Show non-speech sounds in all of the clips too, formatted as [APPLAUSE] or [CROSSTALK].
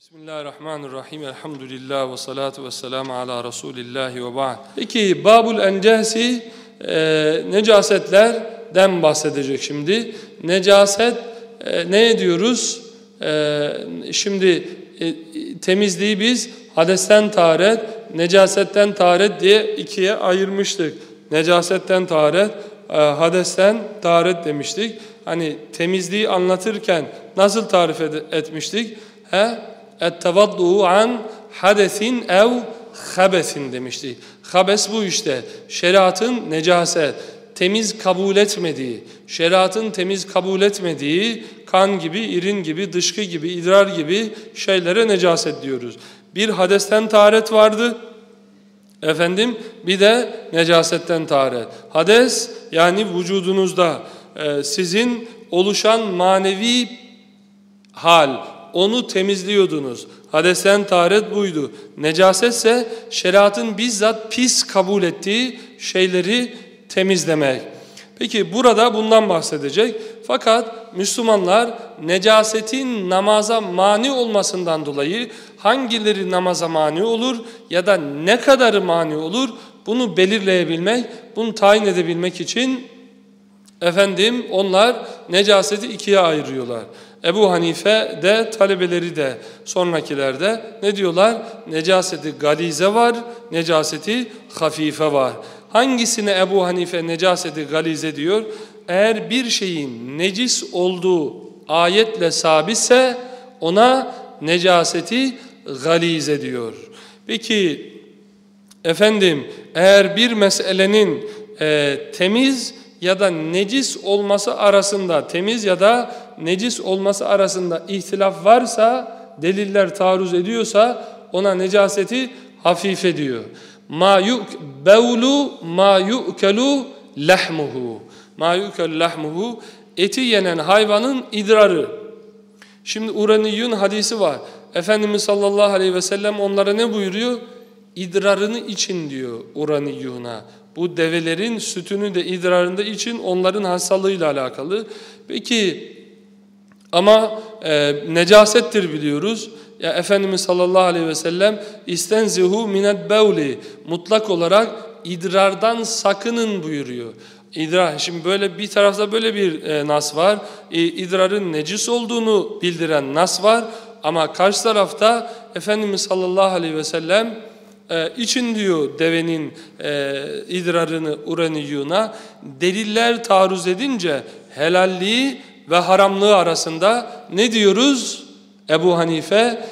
Bismillahirrahmanirrahim. Elhamdülillah ve salatu ve selamu ala Resulillah ve ba'd. Peki Babul Encesi e, necasetlerden bahsedecek şimdi. Necaset e, ne diyoruz? E, şimdi e, temizliği biz hadesten taharet, necasetten taharet diye ikiye ayırmıştık. Necasetten taharet, e, hadesten taharet demiştik. Hani temizliği anlatırken nasıl tarif etmiştik? He? Ettevadduhu an hadesin ev habesin demişti. Habes bu işte. Şeriatın necaset, temiz kabul etmediği, şeriatın temiz kabul etmediği kan gibi, irin gibi, dışkı gibi, idrar gibi şeylere necaset diyoruz. Bir hadesten taharet vardı. Efendim bir de necasetten taharet. Hades yani vücudunuzda e, sizin oluşan manevi hal, onu temizliyordunuz. Hadesten taharet buydu. Necasetse şeriatın bizzat pis kabul ettiği şeyleri temizlemek. Peki burada bundan bahsedecek. Fakat Müslümanlar necasetin namaza mani olmasından dolayı hangileri namaza mani olur ya da ne kadarı mani olur bunu belirleyebilmek, bunu tayin edebilmek için efendim onlar necaseti ikiye ayırıyorlar. Ebu Hanife de talebeleri de sonrakilerde ne diyorlar? Necaseti galize var, necaseti hafife var. Hangisine Ebu Hanife necaseti galize diyor? Eğer bir şeyin necis olduğu ayetle sabitse ona necaseti galize diyor. Peki efendim eğer bir meselenin e, temiz ya da necis olması arasında temiz ya da necis olması arasında ihtilaf varsa deliller taarruz ediyorsa ona necaseti hafif ediyor. Ma yuk bevlu ma yukelu lahmuhu. Ma yukelu lahmuhu eti yenen hayvanın idrarı. Şimdi Uraniyun hadisi var. Efendimiz sallallahu aleyhi ve sellem onlara ne buyuruyor? İdrarını için diyor Uraniyun'a. Bu develerin sütünü de idrarında için onların hastalığıyla alakalı. Peki ama e, necasettir biliyoruz. Ya Efendimiz sallallahu aleyhi ve sellem istenzihu minet bevli mutlak olarak idrardan sakının buyuruyor. İdrar, şimdi böyle bir tarafta böyle bir e, nas var. E, idrarın necis olduğunu bildiren nas var. Ama karşı tarafta Efendimiz sallallahu aleyhi ve sellem e, için diyor devenin e, idrarını uraniyuna deliller taarruz edince helalliği ve haramlığı arasında ne diyoruz? Ebu Hanife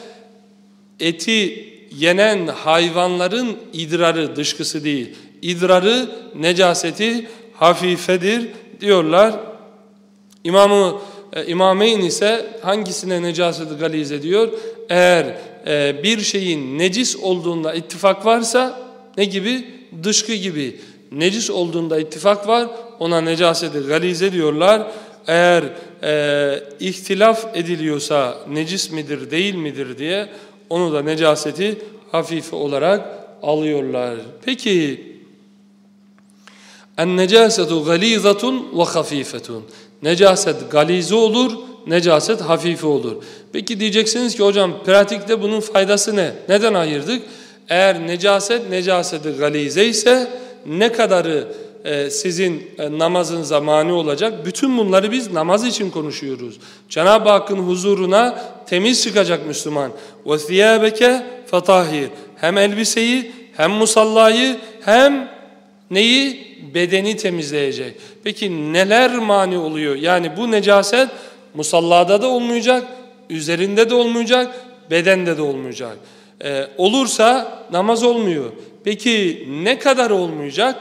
eti yenen hayvanların idrarı dışkısı değil. İdrarı necaseti hafifedir diyorlar. İmamı e, İmameyn ise hangisine necaseti galize diyor? Eğer e, bir şeyin necis olduğunda ittifak varsa ne gibi? Dışkı gibi. Necis olduğunda ittifak var ona necaseti galize diyorlar. Eğer e, ihtilaf ediliyorsa necis midir değil midir diye onu da necaseti hafife olarak alıyorlar. Peki en necasetu galizatun ve hafifetun. Necaset galize olur, necaset hafife olur. Peki diyeceksiniz ki hocam pratikte bunun faydası ne? Neden ayırdık? Eğer necaset necaseti galize ise ne kadarı e, sizin e, namazınıza mani olacak? Bütün bunları biz namaz için konuşuyoruz. Cenab-ı Hakk'ın huzuruna temiz çıkacak Müslüman. وَثِيَابَكَ فَطَahir Hem elbiseyi hem musallayı hem neyi? Bedeni temizleyecek. Peki neler mani oluyor? Yani bu necaset musallada da olmayacak, üzerinde de olmayacak, bedende de olmayacak. Ee, olursa namaz olmuyor. Peki ne kadar olmayacak?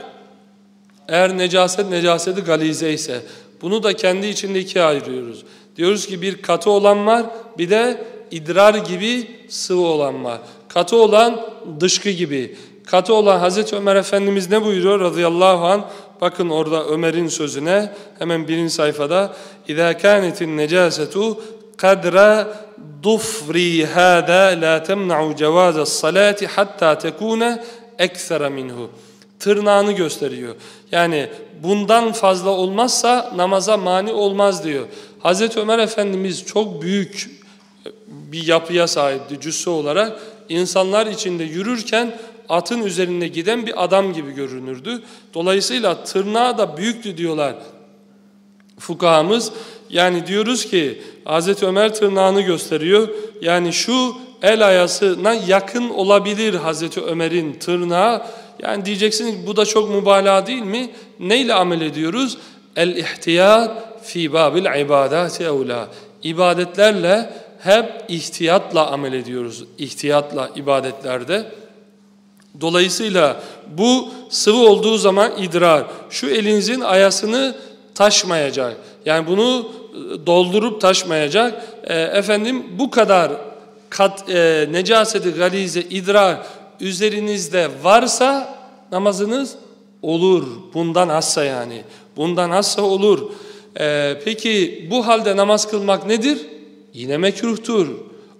Eğer necaset necaseti galize ise bunu da kendi içinde ikiye ayırıyoruz. Diyoruz ki bir katı olan var bir de idrar gibi sıvı olan var. Katı olan dışkı gibi. Katı olan Hazreti Ömer Efendimiz ne buyuruyor radıyallahu an? Bakın orada Ömer'in sözüne hemen birinci sayfada اِذَا كَانَتِ النَّجَاسَةُ قَدْرَ ضُفْرِي هَذَا لَا تَمْنَعُ جَوَازَ الصَّلَاةِ حَتَّى تَكُونَ اَكْثَرَ مِنْهُ Tırnağını gösteriyor. Yani bundan fazla olmazsa namaza mani olmaz diyor. Hazreti Ömer Efendimiz çok büyük bir yapıya sahipti cüsse olarak. İnsanlar içinde yürürken atın üzerinde giden bir adam gibi görünürdü. Dolayısıyla tırnağı da büyüktü diyorlar fukahamız. Yani diyoruz ki Hazreti Ömer tırnağını gösteriyor. Yani şu el ayasına yakın olabilir Hazreti Ömer'in tırnağı. Yani diyeceksiniz bu da çok mübalağa değil mi? Neyle amel ediyoruz? El ihtiyat fi babil ibadati evla. İbadetlerle hep ihtiyatla amel ediyoruz. İhtiyatla ibadetlerde. Dolayısıyla bu sıvı olduğu zaman idrar. Şu elinizin ayasını taşmayacak. Yani bunu e, doldurup taşmayacak. E, efendim bu kadar kat, e, necaseti galize idrar üzerinizde varsa namazınız olur. Bundan azsa yani. Bundan azsa olur. E, peki bu halde namaz kılmak nedir? Yine mekruhtur.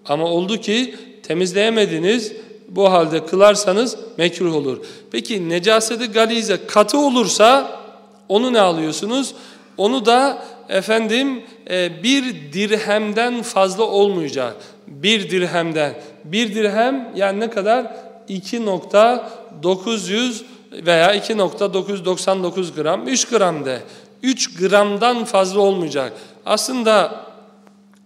Ama oldu ki temizleyemediniz. Bu halde kılarsanız mekruh olur. Peki necaseti galize katı olursa onu ne alıyorsunuz? Onu da efendim e, bir dirhemden fazla olmayacak. Bir dirhemden. Bir dirhem yani ne kadar? 2.900 veya 2.999 gram, 3 gram de. 3 gramdan fazla olmayacak. Aslında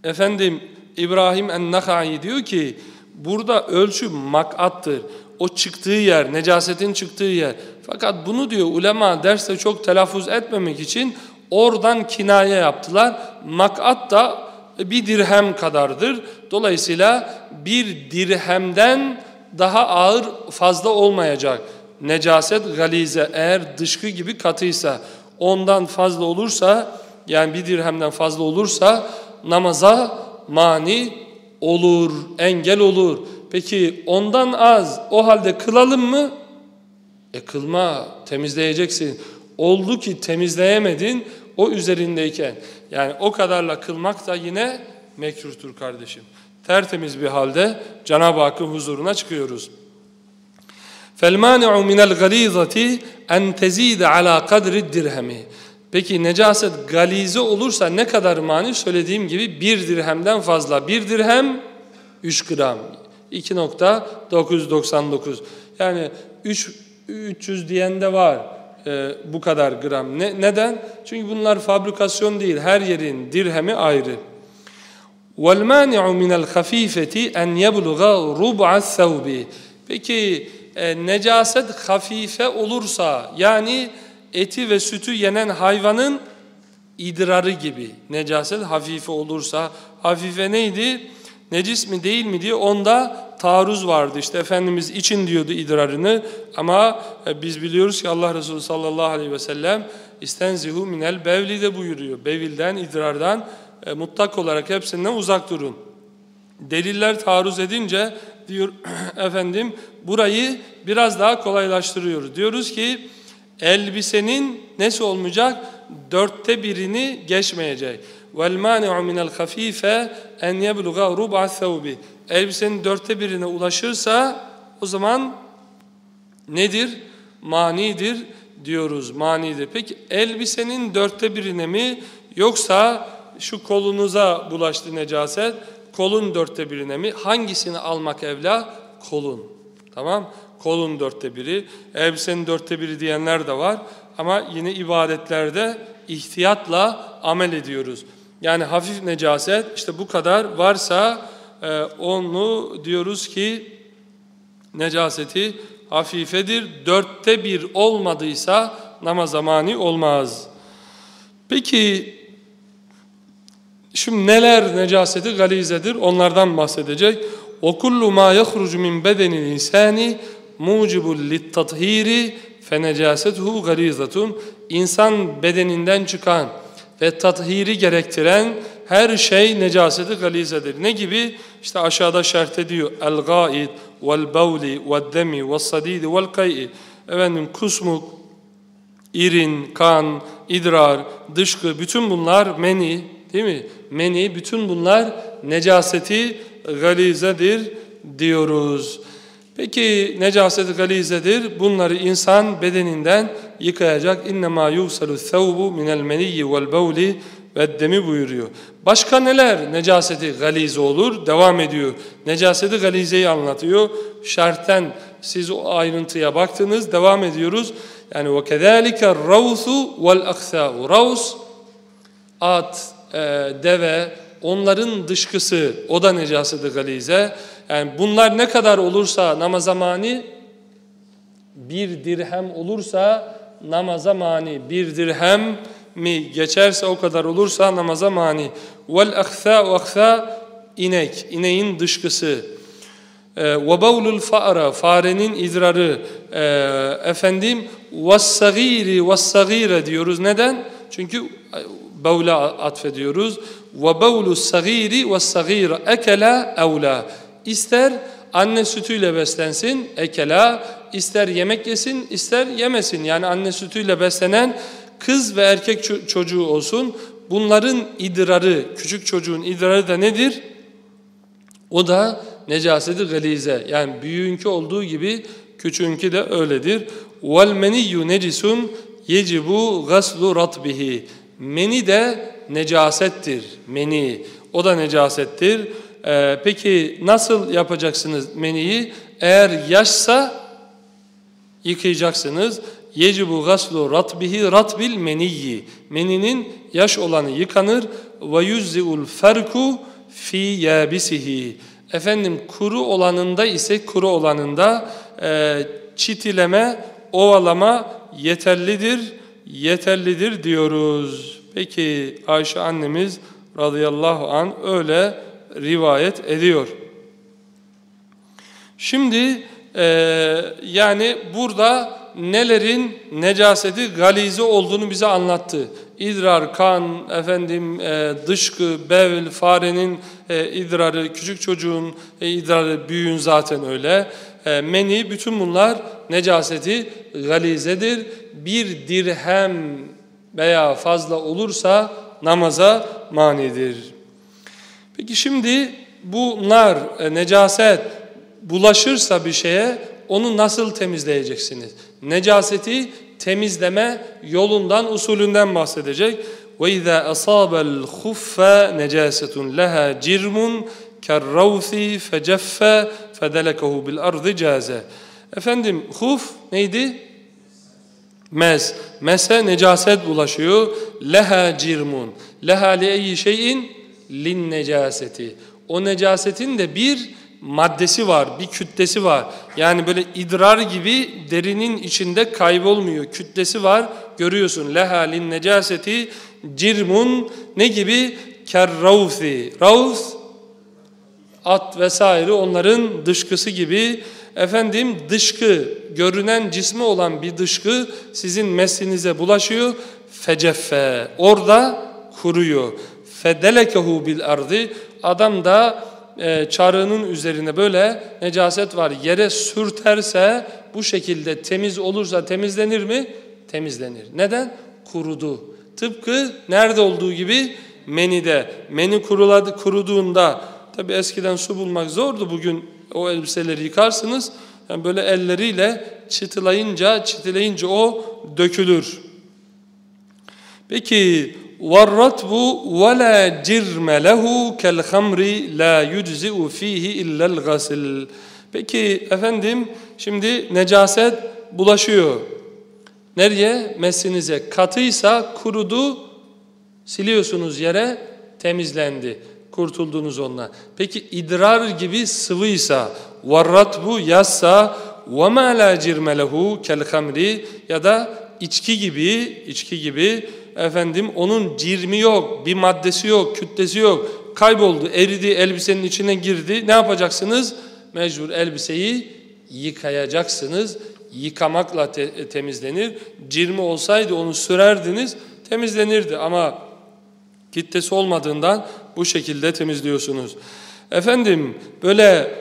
efendim İbrahim en-Nakhai diyor ki burada ölçü makattır. O çıktığı yer, necasetin çıktığı yer. Fakat bunu diyor ulema derste çok telaffuz etmemek için oradan kinaye yaptılar. Makat da bir dirhem kadardır. Dolayısıyla bir dirhemden daha ağır fazla olmayacak. Necaset galize eğer dışkı gibi katıysa ondan fazla olursa yani bir dirhemden fazla olursa namaza mani olur, engel olur. Peki ondan az o halde kılalım mı? E kılma, temizleyeceksin. Oldu ki temizleyemedin o üzerindeyken. Yani o kadarla kılmak da yine mekruhtur kardeşim. Tertemiz bir halde Cenab-ı Hakk'ın huzuruna çıkıyoruz. فَالْمَانِعُ مِنَ الْغَلِيظَةِ اَنْ تَزِيدَ عَلَى قَدْرِ الدِّرْهَمِ Peki necaset galize olursa ne kadar mani? Söylediğim gibi bir dirhemden fazla. Bir dirhem 3 gram. 2.999. Yani 3 300 diyen de var e, bu kadar gram. Ne, neden? Çünkü bunlar fabrikasyon değil. Her yerin dirhemi ayrı. وَالْمَانِعُ مِنَ الْخَف۪يفَةِ اَنْ يَبْلُغَ رُبْعَ الثَّوْبِ Peki e, necaset hafife olursa yani eti ve sütü yenen hayvanın idrarı gibi necaset hafife olursa hafife neydi? Necis mi değil mi diye onda taarruz vardı. İşte Efendimiz için diyordu idrarını ama e, biz biliyoruz ki Allah Resulü sallallahu aleyhi ve sellem istenzihu minel bevli de buyuruyor. Bevilden, idrardan e, mutlak olarak hepsinden uzak durun. Deliller taarruz edince diyor [CLEARS THROAT] efendim burayı biraz daha kolaylaştırıyoruz. Diyoruz ki elbisenin nesi olmayacak? Dörtte birini geçmeyecek. وَالْمَانِعُ مِنَ الْخَف۪يفَ اَنْ يَبْلُغَ رُبْعَ الثَّوْبِ Elbisenin dörtte birine ulaşırsa o zaman nedir? Manidir diyoruz, manidir. Peki elbisenin dörtte birine mi yoksa şu kolunuza bulaştı necaset, kolun dörtte birine mi? Hangisini almak evla? Kolun. Tamam Kolun dörtte biri, elbisenin dörtte biri diyenler de var. Ama yine ibadetlerde ihtiyatla amel ediyoruz. Yani hafif necaset işte bu kadar varsa e, onu diyoruz ki necaseti hafifedir. Dörtte bir olmadıysa namaz zamani olmaz. Peki şimdi neler necaseti galizedir onlardan bahsedecek. وَكُلُّ مَا يَخْرُجُ مِنْ بَدَنِ الْاِنْسَانِ mucibul littathiri fenecasetuhu garizatun insan bedeninden çıkan ve tathiri gerektiren her şey necaseti galizedir. Ne gibi? İşte aşağıda şerh ediyor. El gaid vel bavli vel demi vel sadidi vel kay'i efendim kusmuk, irin, kan, idrar, dışkı bütün bunlar meni değil mi? Meni bütün bunlar necaseti galizedir diyoruz. Peki necaset galizedir. Bunları insan bedeninden yıkayacak. İnnemâ yuvsalu thawbu minel meniyyi vel bevli ve demi buyuruyor. Başka neler necaseti galize olur? Devam ediyor. Necaseti galizeyi anlatıyor. Şerhten siz o ayrıntıya baktınız. Devam ediyoruz. Yani ve kezalike ravsu vel aksa'u. Raus at, e, deve, onların dışkısı o da necaseti galize. Yani bunlar ne kadar olursa namaza mani bir dirhem olursa namaza mani bir dirhem mi geçerse o kadar olursa namaza mani. Vel aksa ve aksa inek, ineğin dışkısı. Ee, ve bavlul fa'ra, farenin idrarı. E, efendim, ve sagiri ve sagire diyoruz. Neden? Çünkü bavla atfediyoruz. Ve bavlu sagiri ve sagire ekela evla. İster anne sütüyle beslensin, ekela, ister yemek yesin, ister yemesin. Yani anne sütüyle beslenen kız ve erkek çocuğu olsun. Bunların idrarı, küçük çocuğun idrarı da nedir? O da necaseti galize. Yani büyüğünki olduğu gibi küçüğünki de öyledir. Meniyyu necisun yecibu gaslu ratbihi. Meni de necasettir. Meni. O da necasettir. Ee, peki nasıl yapacaksınız meniyi? Eğer yaşsa yıkayacaksınız. Yecibu gaslu ratbihi ratbil meniyyi. Meninin yaş olanı yıkanır. Ve yüzzi'ul ferku fi yabisihi. Efendim kuru olanında ise kuru olanında e, çitileme, ovalama yeterlidir, yeterlidir diyoruz. Peki Ayşe annemiz radıyallahu an öyle rivayet ediyor. Şimdi e, yani burada nelerin necaseti galize olduğunu bize anlattı. İdrar, kan, efendim e, dışkı, bevl, farenin e, idrarı, küçük çocuğun e, idrarı, büyüğün zaten öyle. E, meni, bütün bunlar necaseti galizedir. Bir dirhem veya fazla olursa namaza manidir. Peki şimdi bunlar e, necaset bulaşırsa bir şeye onu nasıl temizleyeceksiniz? Necaseti temizleme yolundan, usulünden bahsedecek. وَاِذَا أَصَابَ الْخُفَّ نَجَاسَةٌ لَهَا جِرْمٌ كَالرَّوْثِ فَجَفَّ فَدَلَكَهُ بِالْأَرْضِ جَازَ Efendim huf neydi? Mez. Mese necaset bulaşıyor. Leha cirmun. Leha li eyyi şeyin lin necaseti. O necasetin de bir maddesi var, bir kütlesi var. Yani böyle idrar gibi derinin içinde kaybolmuyor. Kütlesi var. Görüyorsun. Leha lin necaseti cirmun ne gibi? Kerravthi. Ravth at vesaire onların dışkısı gibi efendim dışkı görünen cismi olan bir dışkı sizin meslinize bulaşıyor. Feceffe orada kuruyor. Fedelekehu bil ardı adam da e, çarığının üzerine böyle necaset var yere sürterse bu şekilde temiz olursa temizlenir mi? Temizlenir. Neden? Kurudu. Tıpkı nerede olduğu gibi menide. Meni kuruladı, kuruduğunda tabi eskiden su bulmak zordu bugün o elbiseleri yıkarsınız. Yani böyle elleriyle çıtılayınca, çitileyince o dökülür. Peki وَالرَّتْبُ وَلَا جِرْمَ لَهُ كَالْخَمْرِ لَا يُجْزِئُ ف۪يهِ اِلَّا الْغَسِلِ Peki efendim şimdi necaset bulaşıyor. Nereye? Mesinize. Katıysa kurudu, siliyorsunuz yere, temizlendi. Kurtuldunuz onunla. Peki idrar gibi sıvıysa, varrat bu yazsa, وَمَا لَا جِرْمَ لَهُ كَالْخَمْرِ ya da içki gibi, içki gibi efendim onun cirmi yok, bir maddesi yok, kütlesi yok. Kayboldu, eridi, elbisenin içine girdi. Ne yapacaksınız? Mecbur elbiseyi yıkayacaksınız. Yıkamakla te temizlenir. Cirmi olsaydı onu sürerdiniz, temizlenirdi. Ama kitlesi olmadığından bu şekilde temizliyorsunuz. Efendim böyle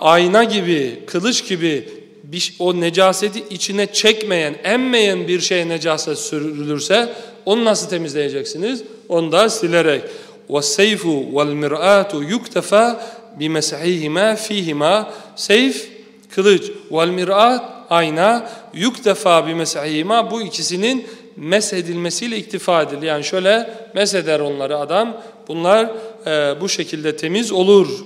ayna gibi, kılıç gibi bir, o necaseti içine çekmeyen, emmeyen bir şey necaset sürülürse onu nasıl temizleyeceksiniz? Onu da silerek. وَالسَّيْفُ وَالْمِرْآةُ يُكْتَفَى بِمَسْحِهِمَا فِيهِمَا Seyf, kılıç, وَالْمِرْآت, ayna, يُكْتَفَى بِمَسْحِهِمَا Bu ikisinin meshedilmesiyle iktifa edilir. Yani şöyle mesheder onları adam. Bunlar e, bu şekilde temiz olur.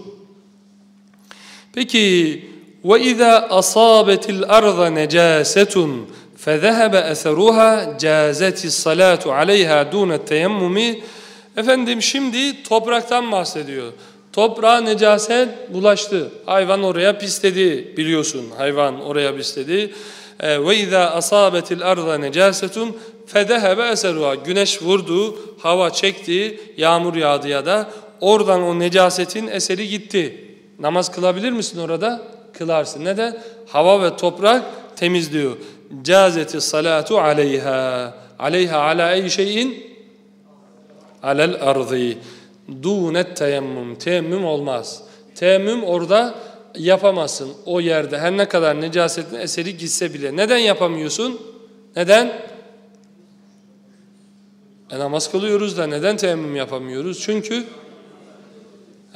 Peki وَإِذَا أَصَابَتِ الْأَرْضَ نَجَاسَةٌ فَذَهَبَ أَثَرُهَا جَازَتِ الصَّلَاةُ عَلَيْهَا دُونَ التَّيَمُّمِ Efendim şimdi topraktan bahsediyor. Toprağa necaset bulaştı. Hayvan oraya pisledi biliyorsun. Hayvan oraya pisledi. Ve izâ asâbetil arda necasetun fedehebe eseruha. Güneş vurdu, hava çekti, yağmur yağdı ya da oradan o necasetin eseri gitti. Namaz kılabilir misin orada? Kılarsın. Neden? Hava ve toprak temizliyor. Cazeti salatu aleyha. Aleyha ala ey şeyin? Alel ardı. Dunet teyemmüm. Teyemmüm olmaz. Teyemmüm orada yapamazsın o yerde. Her ne kadar necasetin eseri gitse bile. Neden yapamıyorsun? Neden? E namaz kılıyoruz da neden teyemmüm yapamıyoruz? Çünkü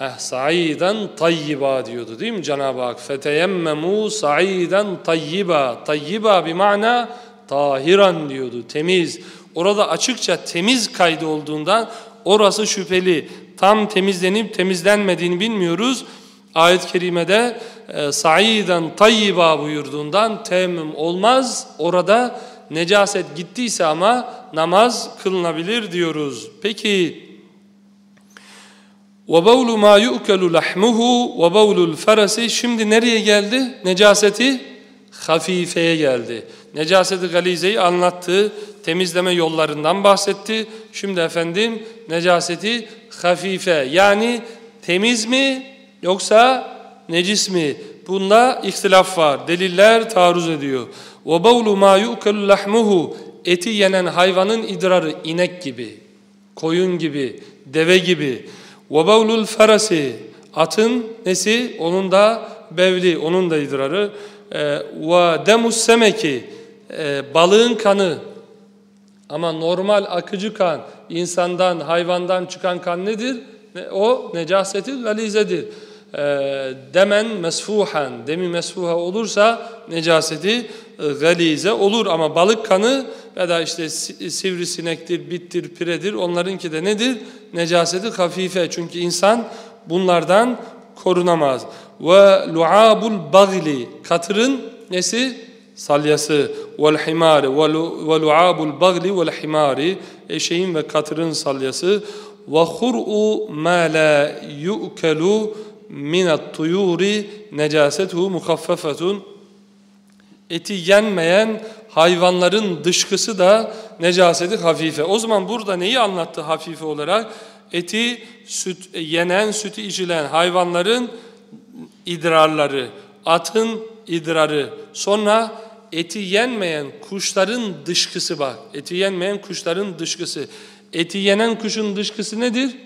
eh, saiden tayyiba diyordu değil mi Cenab-ı Hak? Feteyemmemu saiden tayyiba. Tayyiba bir mana tahiran diyordu. Temiz. Orada açıkça temiz kaydı olduğundan orası şüpheli. Tam temizlenip temizlenmediğini bilmiyoruz. Ayet-i kerimede e, saiden tayyiba buyurduğundan temmüm olmaz. Orada necaset gittiyse ama namaz kılınabilir diyoruz. Peki وَبَوْلُ مَا يُؤْكَلُ لَحْمُهُ وَبَوْلُ الْفَرَسِ Şimdi nereye geldi? Necaseti hafifeye geldi. Necaseti galizeyi anlattı. Temizleme yollarından bahsetti. Şimdi efendim necaseti hafife yani temiz mi yoksa necis mi? Bunda ihtilaf var. Deliller taarruz ediyor. وَبَوْلُ مَا يُؤْكَلُ لَحْمُهُ Eti yenen hayvanın idrarı inek gibi, koyun gibi, deve gibi. وَبَوْلُ الْفَرَسِ Atın nesi? Onun da bevli, onun da idrarı. وَدَمُ السَّمَكِ Balığın kanı. Ama normal akıcı kan, insandan, hayvandan çıkan kan nedir? O necaseti galizedir. E, demen mesfuhan, demi mesfuha olursa necaseti e, galize olur ama balık kanı ya da işte sivrisinektir, bittir, piredir. Onlarınki de nedir? Necaseti hafife. Çünkü insan bunlardan korunamaz. Ve lu'abul bagli. Katırın nesi? Salyası. Vel himari. Ve lu'abul bagli vel himari. Eşeğin ve katırın salyası. Ve hur'u ma la yu'kelu minat tuyuri. Necasetuhu mukaffefetun eti yenmeyen hayvanların dışkısı da necaseti hafife. O zaman burada neyi anlattı hafife olarak? Eti süt yenen, sütü içilen hayvanların idrarları, atın idrarı. Sonra eti yenmeyen kuşların dışkısı bak. Eti yenmeyen kuşların dışkısı. Eti yenen kuşun dışkısı nedir?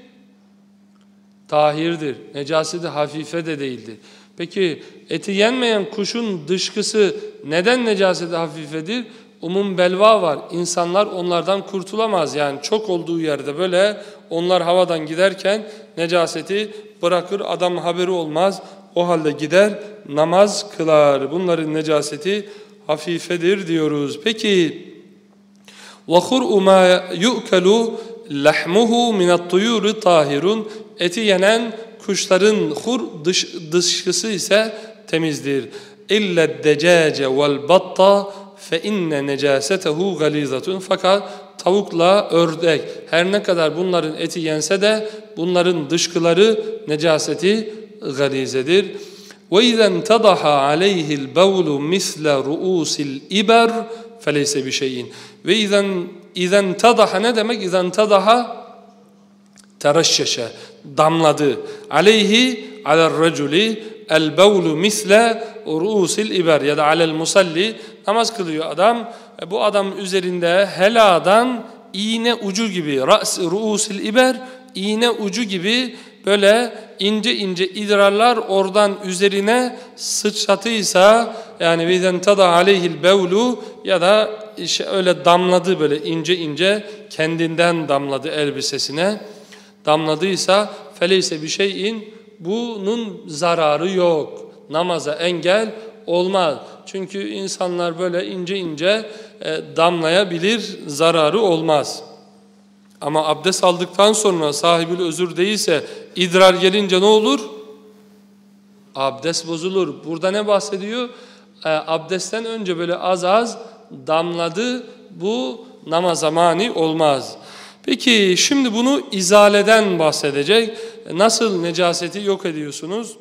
Tahirdir. Necaseti hafife de değildir. Peki eti yenmeyen kuşun dışkısı neden necaseti hafifedir? Umum belva var. İnsanlar onlardan kurtulamaz. Yani çok olduğu yerde böyle onlar havadan giderken necaseti bırakır. Adam haberi olmaz. O halde gider namaz kılar. Bunların necaseti hafifedir diyoruz. Peki وَخُرْءُ مَا يُؤْكَلُ لَحْمُهُ مِنَ الطُّيُورِ tahirun Eti yenen kuşların hur dış, dışkısı ise temizdir. اِلَّا الدَّجَاجَ وَالْبَطَّ فَاِنَّ نَجَاسَتَهُ غَلِيظَةٌ Fakat tavukla ördek her ne kadar bunların eti yense de bunların dışkıları necaseti galizedir. وَاِذَا انْتَضَحَ عَلَيْهِ الْبَوْلُ مِثْلَ رُؤُوسِ الْاِبَرِ فَلَيْسَ بِشَيْءٍ Ve اِذَا اِذَا ne demek? اِذَا انْتَضَحَ tereşşeşe damladı. Aleyhi alel raculi el bevlu misle ruusil iber ya da alel musalli namaz kılıyor adam. E, bu adam üzerinde heladan iğne ucu gibi ruusil iber iğne ucu gibi böyle ince ince idrarlar oradan üzerine sıçratıysa yani viden tada aleyhil bevlu ya da işte öyle damladı böyle ince ince kendinden damladı elbisesine damladıysa feleyse bir şeyin bunun zararı yok. Namaza engel olmaz. Çünkü insanlar böyle ince ince e, damlayabilir, zararı olmaz. Ama abdest aldıktan sonra sahibül özür değilse idrar gelince ne olur? Abdest bozulur. Burada ne bahsediyor? E, abdestten önce böyle az az damladı. Bu namaza mani olmaz. Peki şimdi bunu izaleden bahsedecek. Nasıl necaseti yok ediyorsunuz?